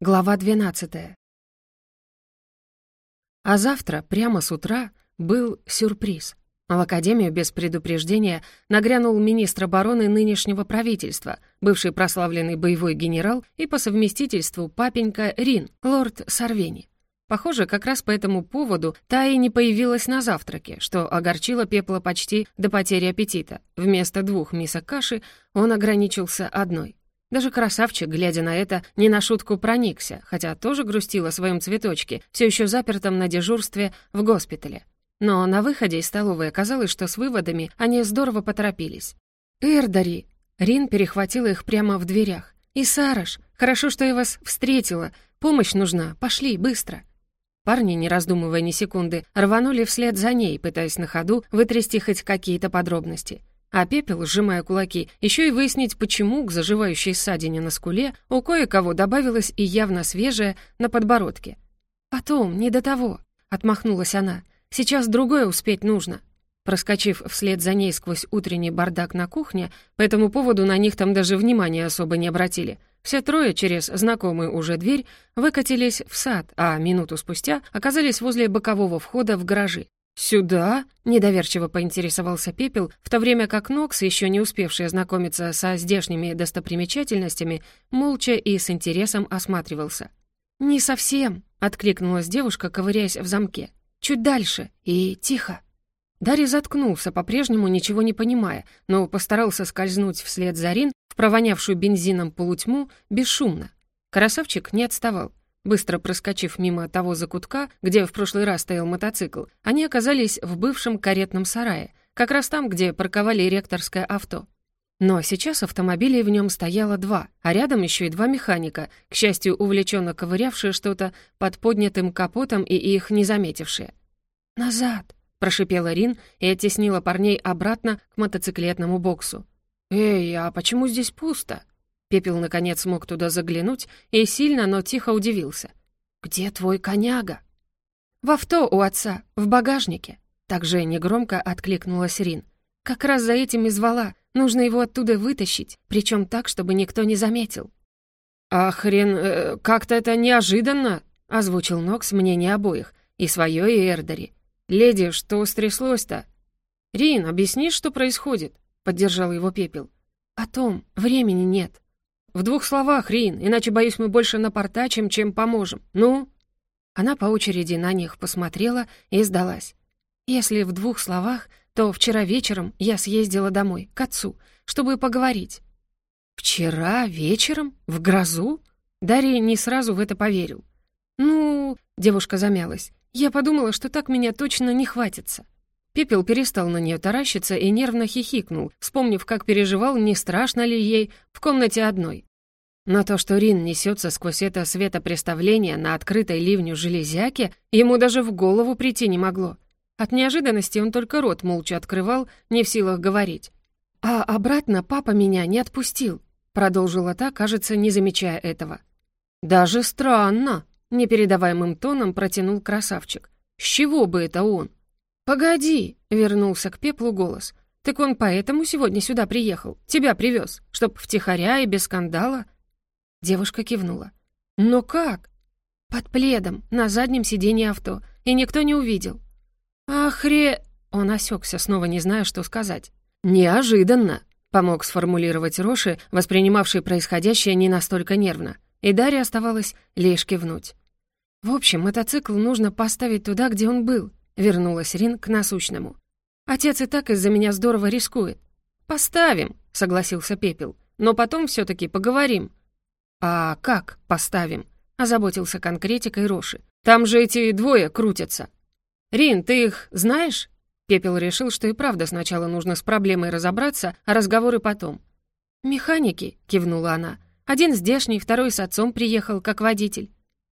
Глава 12. А завтра, прямо с утра, был сюрприз. В Академию без предупреждения нагрянул министр обороны нынешнего правительства, бывший прославленный боевой генерал и по совместительству папенька Рин, лорд Сарвени. Похоже, как раз по этому поводу та и не появилась на завтраке, что огорчило Пепла почти до потери аппетита. Вместо двух мисок каши он ограничился одной. Даже красавчик, глядя на это, не на шутку проникся, хотя тоже грустил о своем цветочке, все еще запертом на дежурстве в госпитале. Но на выходе из столовой оказалось, что с выводами они здорово поторопились. «Эрдари!» Рин перехватила их прямо в дверях. «И Сараш! Хорошо, что я вас встретила. Помощь нужна. Пошли, быстро!» Парни, не раздумывая ни секунды, рванули вслед за ней, пытаясь на ходу вытрясти хоть какие-то подробности. А пепел, сжимая кулаки, еще и выяснить, почему к заживающей ссадине на скуле у кое-кого добавилась и явно свежая на подбородке. «Потом, не до того», — отмахнулась она. «Сейчас другое успеть нужно». Проскочив вслед за ней сквозь утренний бардак на кухне, по этому поводу на них там даже внимания особо не обратили. Все трое через знакомую уже дверь выкатились в сад, а минуту спустя оказались возле бокового входа в гаражи. «Сюда?» — недоверчиво поинтересовался Пепел, в то время как Нокс, еще не успевший ознакомиться со здешними достопримечательностями, молча и с интересом осматривался. «Не совсем», — откликнулась девушка, ковыряясь в замке. «Чуть дальше и тихо». Дарья заткнулся, по-прежнему ничего не понимая, но постарался скользнуть вслед за Рин в провонявшую бензином полутьму бесшумно. Красавчик не отставал. Быстро проскочив мимо того закутка, где в прошлый раз стоял мотоцикл, они оказались в бывшем каретном сарае, как раз там, где парковали ректорское авто. Но сейчас автомобилей в нем стояло два, а рядом еще и два механика, к счастью, увлеченно ковырявшие что-то под поднятым капотом и их не заметившие. «Назад!» — прошипела Рин и оттеснила парней обратно к мотоциклетному боксу. «Эй, а почему здесь пусто?» Пепел, наконец, смог туда заглянуть и сильно, но тихо удивился. «Где твой коняга?» «В авто у отца, в багажнике», — также негромко откликнулась Рин. «Как раз за этим и звала. Нужно его оттуда вытащить, причем так, чтобы никто не заметил». «А хрен, э, как-то это неожиданно», — озвучил Нокс мнение обоих, и свое, и Эрдери. «Леди, что стряслось-то?» «Рин, объясни, что происходит», — поддержал его Пепел. «О том, времени нет», «В двух словах, Рин, иначе, боюсь, мы больше напортачим, чем поможем. Ну?» Она по очереди на них посмотрела и сдалась. «Если в двух словах, то вчера вечером я съездила домой, к отцу, чтобы поговорить». «Вчера вечером? В грозу?» Дарья не сразу в это поверил. «Ну...» — девушка замялась. «Я подумала, что так меня точно не хватится». Пепел перестал на нее таращиться и нервно хихикнул, вспомнив, как переживал, не страшно ли ей в комнате одной. Но то, что Рин несется сквозь это светопреставление на открытой ливню железяки, ему даже в голову прийти не могло. От неожиданности он только рот молча открывал, не в силах говорить. «А обратно папа меня не отпустил», — продолжила та, кажется, не замечая этого. «Даже странно», — непередаваемым тоном протянул красавчик. «С чего бы это он?» «Погоди!» — вернулся к пеплу голос. «Так он поэтому сегодня сюда приехал, тебя привез, чтоб втихаря и без скандала?» Девушка кивнула. «Но как?» «Под пледом, на заднем сиденье авто, и никто не увидел». «Ахре...» Он осекся, снова не зная, что сказать. «Неожиданно!» — помог сформулировать Роши, воспринимавший происходящее не настолько нервно. И Дарья оставалось лишь кивнуть. «В общем, мотоцикл нужно поставить туда, где он был», Вернулась Рин к насущному. «Отец и так из-за меня здорово рискует». «Поставим», — согласился Пепел. «Но потом все таки поговорим». «А как поставим?» — озаботился конкретикой Роши. «Там же эти двое крутятся». «Рин, ты их знаешь?» Пепел решил, что и правда сначала нужно с проблемой разобраться, а разговоры потом. «Механики», — кивнула она. «Один здешний, второй с отцом приехал, как водитель».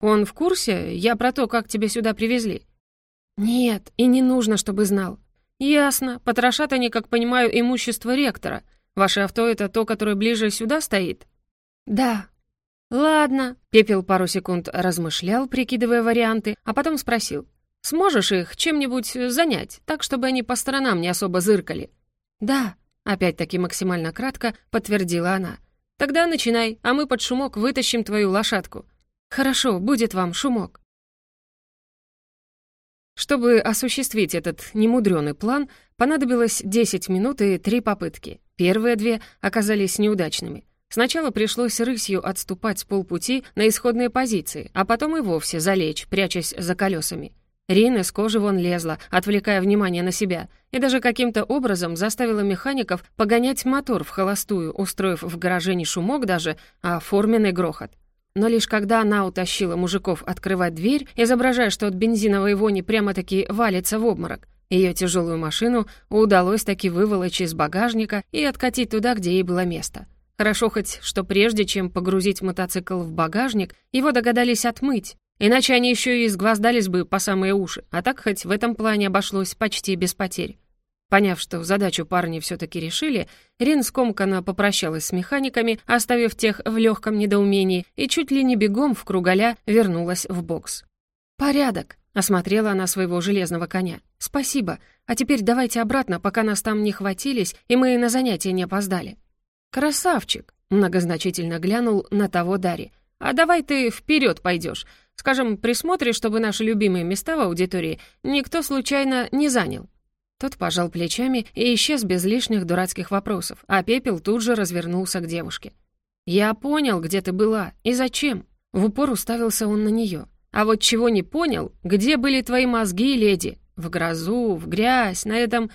«Он в курсе? Я про то, как тебя сюда привезли». «Нет, и не нужно, чтобы знал». «Ясно. Потрошат они, как понимаю, имущество ректора. Ваше авто — это то, которое ближе сюда стоит?» «Да». «Ладно». Пепел пару секунд размышлял, прикидывая варианты, а потом спросил. «Сможешь их чем-нибудь занять, так, чтобы они по сторонам не особо зыркали?» «Да», — опять-таки максимально кратко подтвердила она. «Тогда начинай, а мы под шумок вытащим твою лошадку». «Хорошо, будет вам шумок». Чтобы осуществить этот немудрёный план, понадобилось 10 минут и 3 попытки. Первые две оказались неудачными. Сначала пришлось рысью отступать с полпути на исходные позиции, а потом и вовсе залечь, прячась за колесами. Рин из кожи вон лезла, отвлекая внимание на себя, и даже каким-то образом заставила механиков погонять мотор в холостую, устроив в гараже не шумок даже, а форменный грохот. Но лишь когда она утащила мужиков открывать дверь, изображая, что от бензиновой вони прямо-таки валится в обморок, ее тяжелую машину удалось таки выволочь из багажника и откатить туда, где ей было место. Хорошо хоть, что прежде чем погрузить мотоцикл в багажник, его догадались отмыть, Иначе они еще и изгвоздались бы по самые уши, а так хоть в этом плане обошлось почти без потерь. Поняв, что задачу парни все-таки решили, Рин скомканно попрощалась с механиками, оставив тех в легком недоумении, и чуть ли не бегом в круголя вернулась в бокс. «Порядок», — осмотрела она своего железного коня. «Спасибо. А теперь давайте обратно, пока нас там не хватились, и мы на занятия не опоздали». «Красавчик», — многозначительно глянул на того Дари. «А давай ты вперед пойдешь. Скажем, присмотри, чтобы наши любимые места в аудитории никто случайно не занял». Тот пожал плечами и исчез без лишних дурацких вопросов, а Пепел тут же развернулся к девушке. «Я понял, где ты была и зачем». В упор уставился он на нее. «А вот чего не понял, где были твои мозги, леди? В грозу, в грязь, на этом...»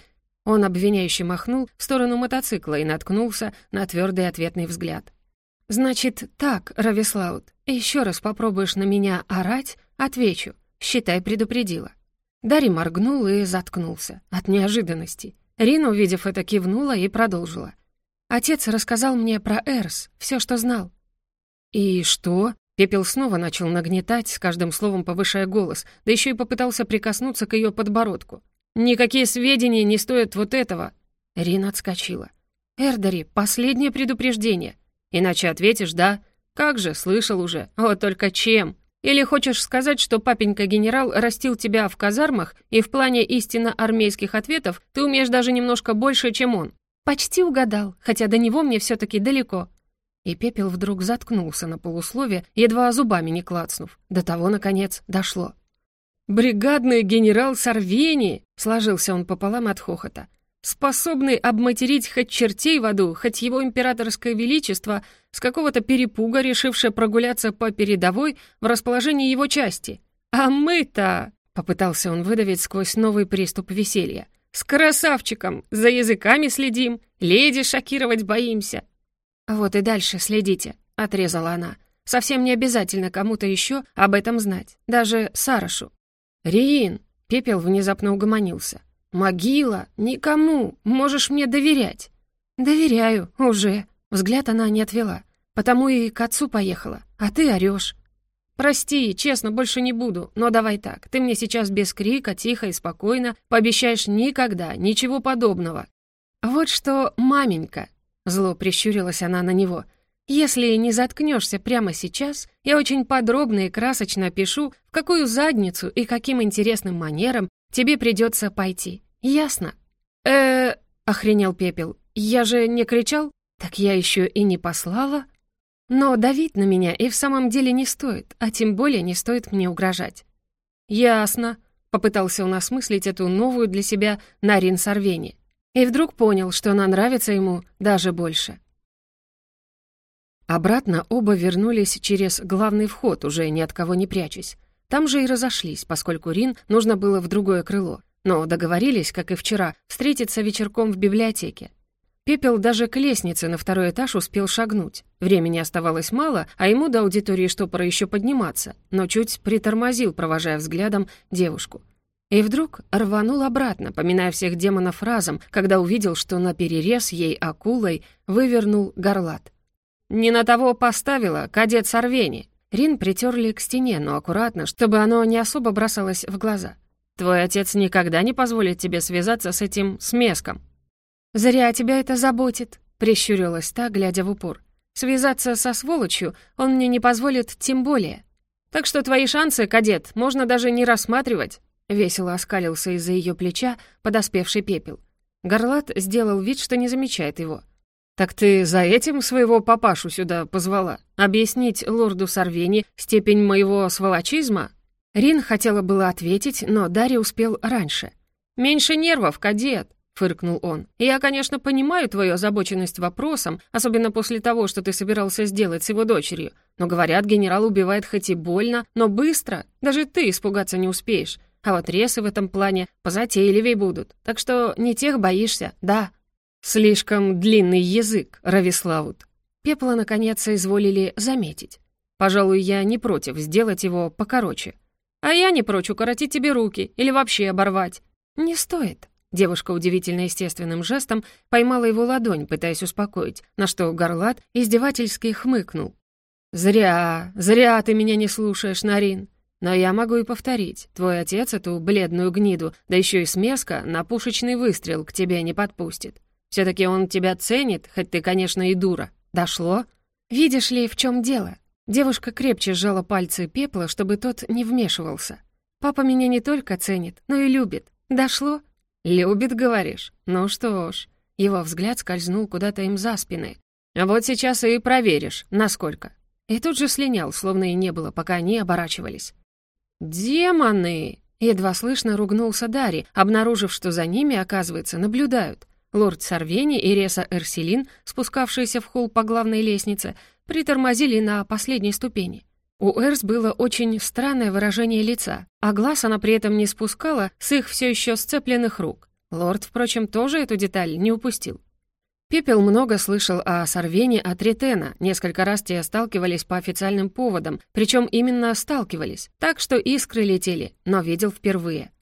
Он обвиняюще махнул в сторону мотоцикла и наткнулся на твердый ответный взгляд. «Значит так, Равислаут, еще раз попробуешь на меня орать, отвечу. Считай, предупредила». Дарий моргнул и заткнулся от неожиданности. Рина, увидев это, кивнула и продолжила. «Отец рассказал мне про Эрс, все, что знал». «И что?» Пепел снова начал нагнетать, с каждым словом повышая голос, да еще и попытался прикоснуться к ее подбородку. «Никакие сведения не стоят вот этого!» Рина отскочила. «Эрдари, последнее предупреждение!» Иначе ответишь «да». Как же, слышал уже. Вот только чем? Или хочешь сказать, что папенька-генерал растил тебя в казармах, и в плане истинно армейских ответов ты умеешь даже немножко больше, чем он? Почти угадал, хотя до него мне все таки далеко. И пепел вдруг заткнулся на полуслове, едва зубами не клацнув. До того, наконец, дошло. «Бригадный генерал Сорвени!» — сложился он пополам от хохота способный обматерить хоть чертей в аду, хоть его императорское величество, с какого-то перепуга решившее прогуляться по передовой в расположении его части. А мы-то, попытался он выдавить сквозь новый приступ веселья, с красавчиком, за языками следим, леди шокировать боимся. Вот и дальше следите, отрезала она. Совсем не обязательно кому-то еще об этом знать, даже Сарашу. Рин, пепел внезапно угомонился. «Могила? Никому! Можешь мне доверять!» «Доверяю, уже!» Взгляд она не отвела. «Потому и к отцу поехала, а ты орёшь!» «Прости, честно, больше не буду, но давай так. Ты мне сейчас без крика, тихо и спокойно пообещаешь никогда, ничего подобного». «Вот что, маменька!» Зло прищурилась она на него. «Если не заткнешься прямо сейчас, я очень подробно и красочно опишу, в какую задницу и каким интересным манером тебе придется пойти. «Ясно». «Э-э...» — охренел Пепел. «Я же не кричал? Так я еще и не послала?» «Но давить на меня и в самом деле не стоит, а тем более не стоит мне угрожать». «Ясно», — попытался он осмыслить эту новую для себя Нарин Сорвени. И вдруг понял, что она нравится ему даже больше. Обратно оба вернулись через главный вход, уже ни от кого не прячась. Там же и разошлись, поскольку Рин нужно было в другое крыло но договорились, как и вчера, встретиться вечерком в библиотеке. Пепел даже к лестнице на второй этаж успел шагнуть. Времени оставалось мало, а ему до аудитории штопора еще подниматься, но чуть притормозил, провожая взглядом девушку. И вдруг рванул обратно, поминая всех демонов разом, когда увидел, что на перерез ей акулой вывернул горлат. «Не на того поставила, кадет Сорвени!» Рин притерли к стене, но аккуратно, чтобы оно не особо бросалось в глаза. Твой отец никогда не позволит тебе связаться с этим смеском». «Зря тебя это заботит», — прищурилась та, глядя в упор. «Связаться со сволочью он мне не позволит тем более. Так что твои шансы, кадет, можно даже не рассматривать», — весело оскалился из-за ее плеча подоспевший пепел. Горлат сделал вид, что не замечает его. «Так ты за этим своего папашу сюда позвала? Объяснить лорду Сорвени степень моего сволочизма?» Рин хотела было ответить, но Дарья успел раньше. «Меньше нервов, кадет!» — фыркнул он. «Я, конечно, понимаю твою озабоченность вопросом, особенно после того, что ты собирался сделать с его дочерью. Но, говорят, генерал убивает хоть и больно, но быстро. Даже ты испугаться не успеешь. А вот ресы в этом плане позатейливей будут. Так что не тех боишься, да?» «Слишком длинный язык, Равислаут». Пепла, наконец, изволили заметить. «Пожалуй, я не против сделать его покороче. А я не прочь укоротить тебе руки или вообще оборвать». «Не стоит». Девушка удивительно естественным жестом поймала его ладонь, пытаясь успокоить, на что Горлат издевательски хмыкнул. «Зря, зря ты меня не слушаешь, Нарин. Но я могу и повторить. Твой отец эту бледную гниду, да еще и смеска, на пушечный выстрел к тебе не подпустит. Все-таки он тебя ценит, хоть ты, конечно, и дура. Дошло? Видишь ли, в чем дело? Девушка крепче сжала пальцы пепла, чтобы тот не вмешивался. Папа меня не только ценит, но и любит. Дошло? Любит, говоришь? Ну что ж. Его взгляд скользнул куда-то им за спины. Вот сейчас и проверишь, насколько. И тут же слинял, словно и не было, пока они оборачивались. «Демоны!» Едва слышно ругнулся Дари, обнаружив, что за ними, оказывается, наблюдают. Лорд Сорвени и Реса Эрселин, спускавшиеся в холл по главной лестнице, притормозили на последней ступени. У Эрс было очень странное выражение лица, а глаз она при этом не спускала с их все еще сцепленных рук. Лорд, впрочем, тоже эту деталь не упустил. Пепел много слышал о Сорвене от Ретена, несколько раз те сталкивались по официальным поводам, причем именно сталкивались, так что искры летели, но видел впервые.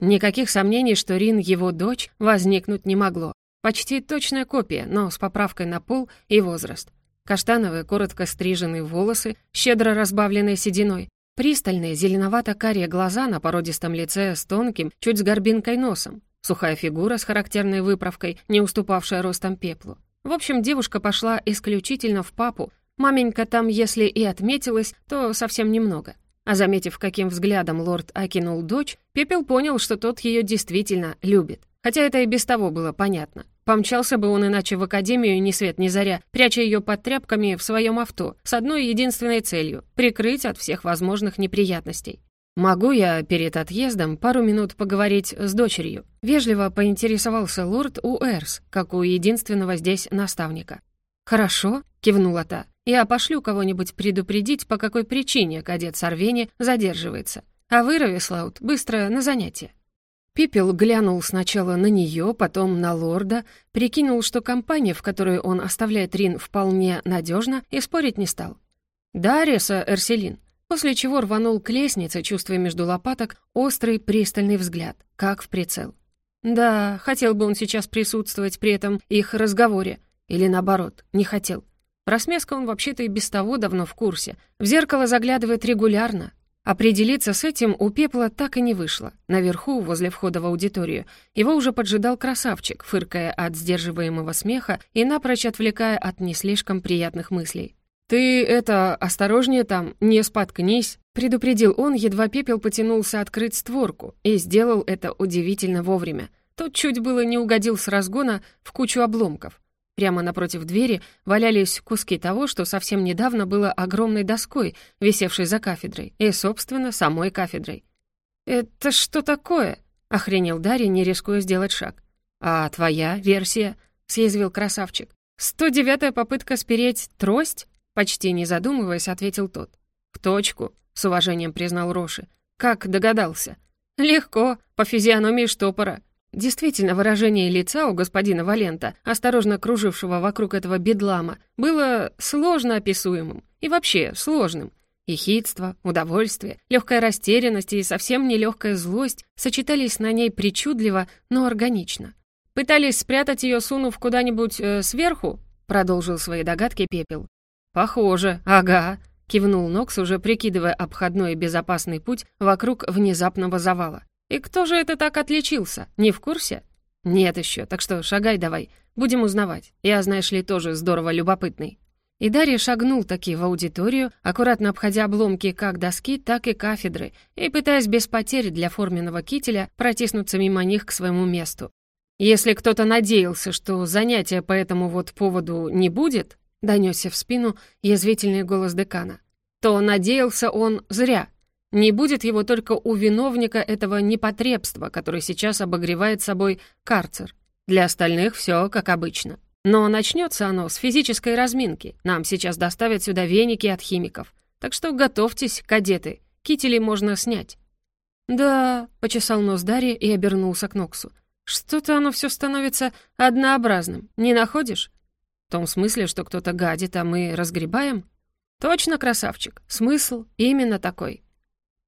Никаких сомнений, что Рин его дочь, возникнуть не могло. Почти точная копия, но с поправкой на пол и возраст. Каштановые, коротко стриженные волосы, щедро разбавленные сединой, пристальные зеленовато-карие глаза на породистом лице с тонким, чуть с горбинкой носом, сухая фигура с характерной выправкой, не уступавшая ростом пеплу. В общем, девушка пошла исключительно в папу. Маменька там, если и отметилась, то совсем немного. А заметив, каким взглядом лорд окинул дочь, Пепел понял, что тот ее действительно любит. Хотя это и без того было понятно. Помчался бы он иначе в академию ни свет ни заря, пряча ее под тряпками в своем авто, с одной единственной целью — прикрыть от всех возможных неприятностей. «Могу я перед отъездом пару минут поговорить с дочерью?» Вежливо поинтересовался лорд у Эрс, как у единственного здесь наставника. «Хорошо», — кивнула та. «Я пошлю кого-нибудь предупредить, по какой причине кадет Сорвени задерживается. А вы, Равислаут, быстро на занятие». Пепел глянул сначала на нее, потом на лорда, прикинул, что компания, в которой он оставляет Рин, вполне надежна, и спорить не стал. «Да, Реса Эрселин», после чего рванул к лестнице, чувствуя между лопаток острый пристальный взгляд, как в прицел. Да, хотел бы он сейчас присутствовать при этом их разговоре, или наоборот, не хотел. Про смеску он вообще-то и без того давно в курсе. В зеркало заглядывает регулярно. Определиться с этим у Пепла так и не вышло. Наверху, возле входа в аудиторию, его уже поджидал красавчик, фыркая от сдерживаемого смеха и напрочь отвлекая от не слишком приятных мыслей. «Ты это, осторожнее там, не споткнись», — предупредил он, едва Пепел потянулся открыть створку, и сделал это удивительно вовремя. Тот чуть было не угодил с разгона в кучу обломков. Прямо напротив двери валялись куски того, что совсем недавно было огромной доской, висевшей за кафедрой, и, собственно, самой кафедрой. «Это что такое?» — охренел Дарья, не рискуя сделать шаг. «А твоя версия?» — съязвил красавчик. «Сто девятая попытка спереть трость?» Почти не задумываясь, ответил тот. «В точку», — с уважением признал Роши. «Как догадался?» «Легко, по физиономии штопора. Действительно, выражение лица у господина Валента, осторожно кружившего вокруг этого бедлама, было сложно описуемым и вообще сложным. Ехидство, удовольствие, легкая растерянность и совсем нелегкая злость сочетались на ней причудливо, но органично. «Пытались спрятать ее, сунув куда-нибудь э, сверху?» — продолжил свои догадки Пепел. «Похоже, ага», — кивнул Нокс, уже прикидывая обходной и безопасный путь вокруг внезапного завала. «И кто же это так отличился? Не в курсе?» «Нет еще, так что шагай давай, будем узнавать. Я, знаешь ли, тоже здорово любопытный». И Дарья шагнул таки в аудиторию, аккуратно обходя обломки как доски, так и кафедры, и пытаясь без потерь для форменного кителя протиснуться мимо них к своему месту. Если кто-то надеялся, что занятия по этому вот поводу не будет, донесся в спину язвительный голос декана, то надеялся он зря. Не будет его только у виновника этого непотребства, который сейчас обогревает собой карцер. Для остальных все как обычно. Но начнется оно с физической разминки. Нам сейчас доставят сюда веники от химиков. Так что готовьтесь, кадеты. Кители можно снять. «Да», — почесал нос Дарья и обернулся к Ноксу. «Что-то оно все становится однообразным, не находишь?» «В том смысле, что кто-то гадит, а мы разгребаем?» «Точно, красавчик. Смысл именно такой.